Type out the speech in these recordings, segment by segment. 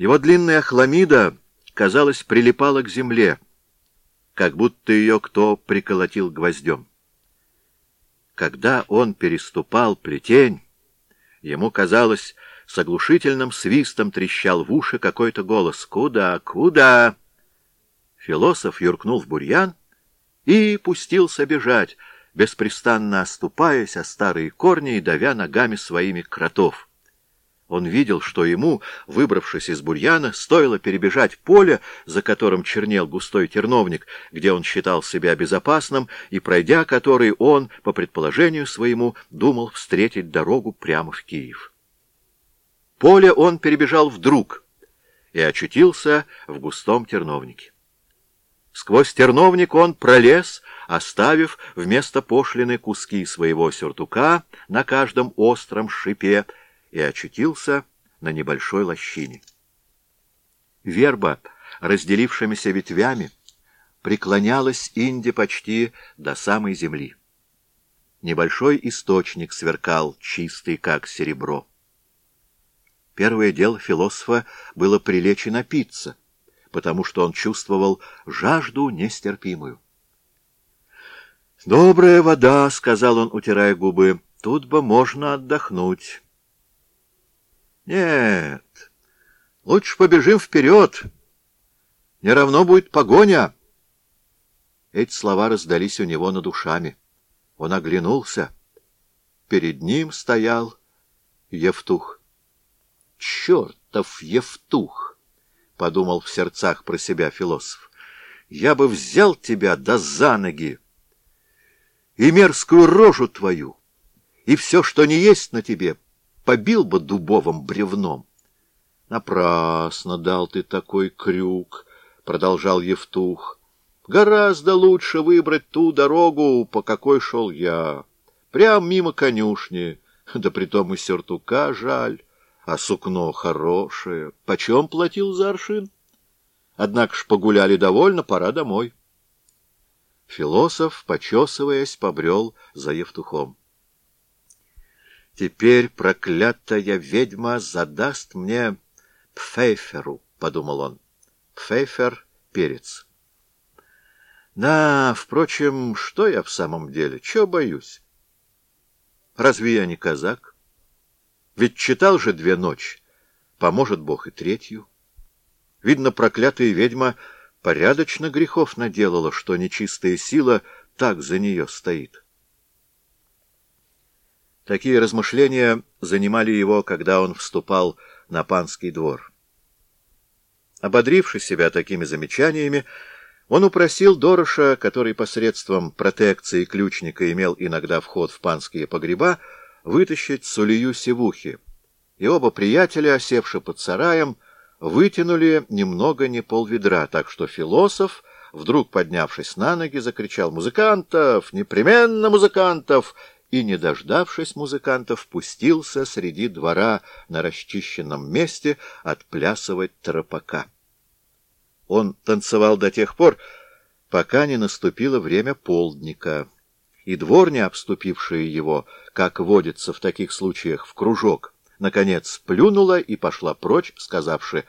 Его длинная хламида, казалось, прилипала к земле, как будто ее кто приколотил гвоздем. Когда он переступал плетень, ему казалось, с оглушительным свистом трещал в уши какой-то голос. «Куда? Куда?» Философ юркнул в бурьян и пустился бежать, беспрестанно оступаясь о старые корни и давя ногами своими кротов. Он видел, что ему, выбравшись из бурьяна, стоило перебежать поле, за которым чернел густой терновник, где он считал себя безопасным, и, пройдя который, он, по предположению своему, думал встретить дорогу прямо в Киев. Поле он перебежал вдруг и очутился в густом терновнике. Сквозь терновник он пролез, оставив вместо пошлины куски своего сюртука на каждом остром шипе, и очутился на небольшой лощине. Верба, разделившимися ветвями, преклонялась Инде почти до самой земли. Небольшой источник сверкал, чистый, как серебро. Первое дело философа было прилечь и напиться, потому что он чувствовал жажду нестерпимую. «Добрая вода», — сказал он, утирая губы, — «тут бы можно отдохнуть». «Нет, лучше побежим вперед. Не равно будет погоня». Эти слова раздались у него над душами. Он оглянулся. Перед ним стоял Евтух чертов Евтух! — подумал в сердцах про себя философ. — Я бы взял тебя да за ноги и мерзкую рожу твою, и все, что не есть на тебе, побил бы дубовым бревном. — Напрасно дал ты такой крюк, — продолжал Евтух. — Гораздо лучше выбрать ту дорогу, по какой шел я, прям мимо конюшни, да притом и сюртука жаль а сукно хорошее. Почем платил за аршин? Однако ж погуляли довольно, пора домой. Философ, почесываясь, побрел за Евтухом. «Теперь проклятая ведьма задаст мне пфейферу», — подумал он. «Пфейфер — перец». Да, впрочем, что я в самом деле? Чего боюсь? Разве я не казак? Ведь читал же две ночи, поможет Бог и третью. Видно, проклятая ведьма порядочно грехов наделала, что нечистая сила так за нее стоит. Такие размышления занимали его, когда он вступал на панский двор. Ободривший себя такими замечаниями, он упросил Дороша, который посредством протекции ключника имел иногда вход в панские погреба, вытащить сулию севухи, и оба приятеля, осевши под сараем, вытянули немного не полведра, так что философ, вдруг поднявшись на ноги, закричал «Музыкантов! Непременно музыкантов!» И, не дождавшись музыкантов, пустился среди двора на расчищенном месте отплясывать тропака. Он танцевал до тех пор, пока не наступило время полдника и дворня, обступившая его, как водится в таких случаях, в кружок, наконец плюнула и пошла прочь, сказавши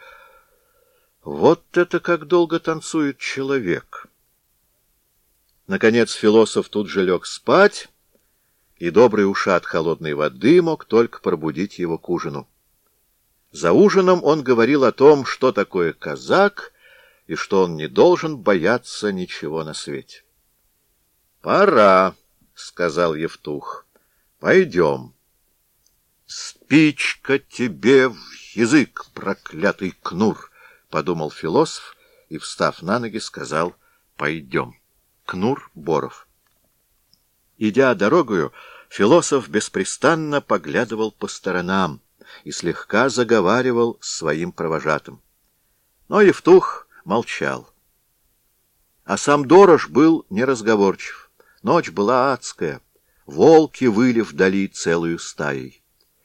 «Вот это как долго танцует человек!» Наконец философ тут же лег спать, и добрый ушат холодной воды мог только пробудить его к ужину. За ужином он говорил о том, что такое казак, и что он не должен бояться ничего на свете. «Пора!» — сказал Евтух. — Пойдем. — Спичка тебе в язык, проклятый кнур! — подумал философ и, встав на ноги, сказал «Пойдем». Кнур Боров. Идя дорогою, философ беспрестанно поглядывал по сторонам и слегка заговаривал с своим провожатым. Но Евтух молчал. А сам Дорож был неразговорчив. Ночь была адская. Волки выли вдали целую стаей.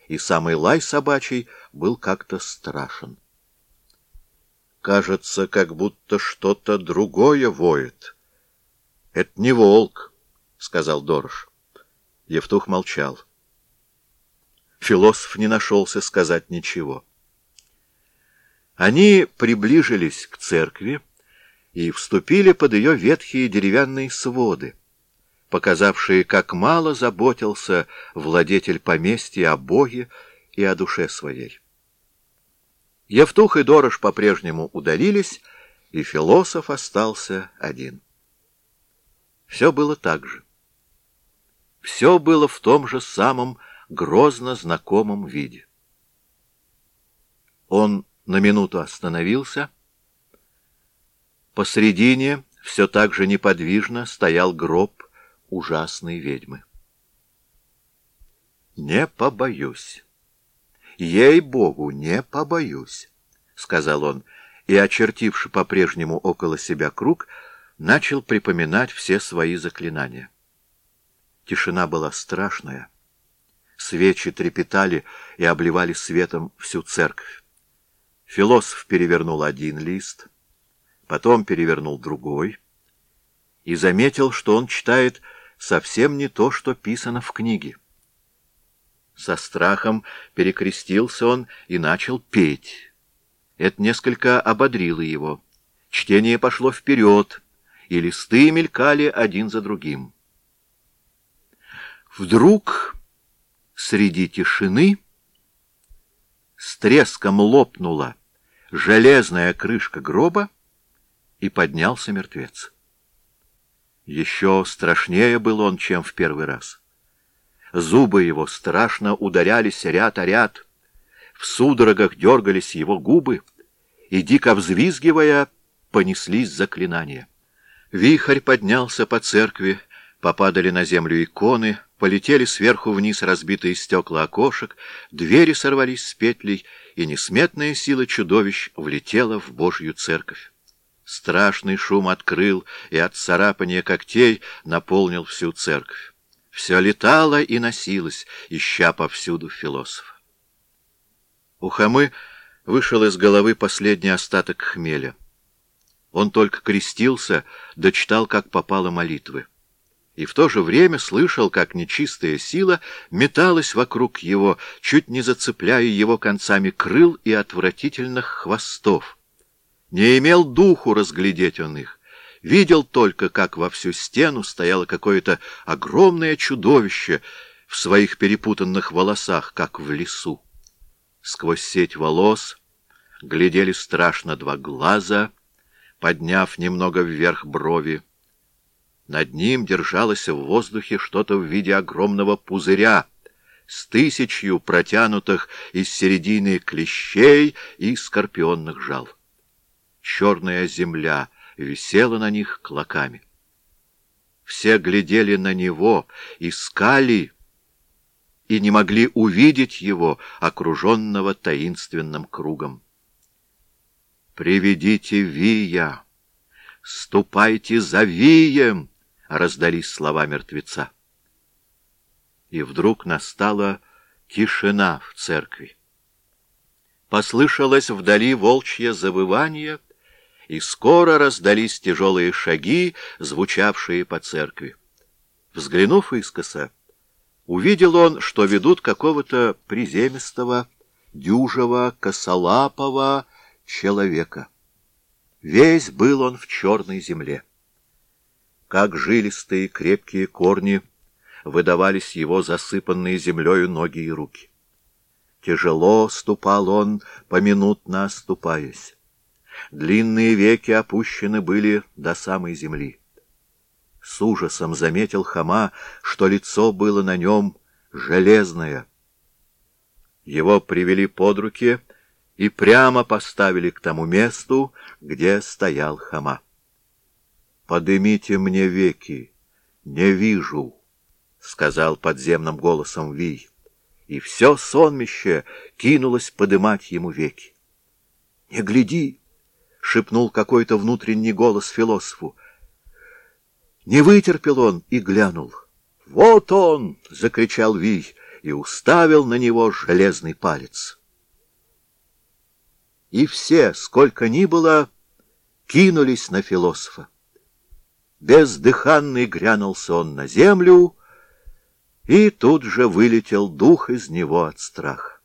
И самый лай собачий был как-то страшен. Кажется, как будто что-то другое воет. — Это не волк, — сказал Дорож. Евтух молчал. Философ не нашелся сказать ничего. Они приближились к церкви и вступили под ее ветхие деревянные своды, показавшие, как мало заботился владетель поместья о Боге и о душе своей. Евтух и Дорож по-прежнему удалились, и философ остался один. Все было так же. Все было в том же самом грозно знакомом виде. Он на минуту остановился. Посредине все так же неподвижно стоял гроб ужасной ведьмы. «Не побоюсь. Ей-богу, не побоюсь», — сказал он, и, очертивши по-прежнему около себя круг, начал припоминать все свои заклинания. Тишина была страшная. Свечи трепетали и обливали светом всю церковь. Философ перевернул один лист, потом перевернул другой и заметил, что он читает совсем не то, что писано в книге. Со страхом перекрестился он и начал петь. Это несколько ободрило его. Чтение пошло вперед, и листы мелькали один за другим. Вдруг среди тишины с треском лопнула железная крышка гроба, и поднялся мертвец. Еще страшнее был он, чем в первый раз. Зубы его страшно ударялись ряд о ряд, в судорогах дергались его губы, и, дико взвизгивая, понеслись заклинания. Вихрь поднялся по церкви, попадали на землю иконы, полетели сверху вниз разбитые стекла окошек, двери сорвались с петлей, и несметная сила чудовищ влетела в Божью церковь. Страшный шум открыл и от царапания когтей наполнил всю церковь. Все летало и носилось, ища повсюду философа. У Хамы вышел из головы последний остаток хмеля. Он только крестился, дочитал, как попало молитвы и в то же время слышал, как нечистая сила металась вокруг его, чуть не зацепляя его концами крыл и отвратительных хвостов. Не имел духу разглядеть он их, видел только, как во всю стену стояло какое-то огромное чудовище в своих перепутанных волосах, как в лесу. Сквозь сеть волос глядели страшно два глаза, подняв немного вверх брови, над ним держалось в воздухе что-то в виде огромного пузыря с тысячью протянутых из середины клещей и скорпионных жал. Черная земля висела на них клоками. Все глядели на него, искали и не могли увидеть его, окруженного таинственным кругом. «Приведите Вия! Ступайте за Вием!» — раздались слова мертвеца. И вдруг настала тишина в церкви. Послышалось вдали волчье завывание, и скоро раздались тяжелые шаги, звучавшие по церкви. Взглянув искоса, увидел он, что ведут какого-то приземистого, дюжего, косолапого человека. Весь был он в черной земле как жилистые крепкие корни выдавались его засыпанные землею ноги и руки. Тяжело ступал он, поминутно оступаясь. Длинные веки опущены были до самой земли. С ужасом заметил Хама, что лицо было на нем железное. Его привели под руки и прямо поставили к тому месту, где стоял Хама. «Подымите мне веки, не вижу», — сказал подземным голосом Вий. И все сонмище кинулось подымать ему веки. «Не гляди!» — шепнул какой-то внутренний голос философу. Не вытерпел он и глянул. «Вот он!» — закричал Вий и уставил на него железный палец. И все, сколько ни было, кинулись на философа. Бездыханный грянулся он на землю, и тут же вылетел дух из него от страха.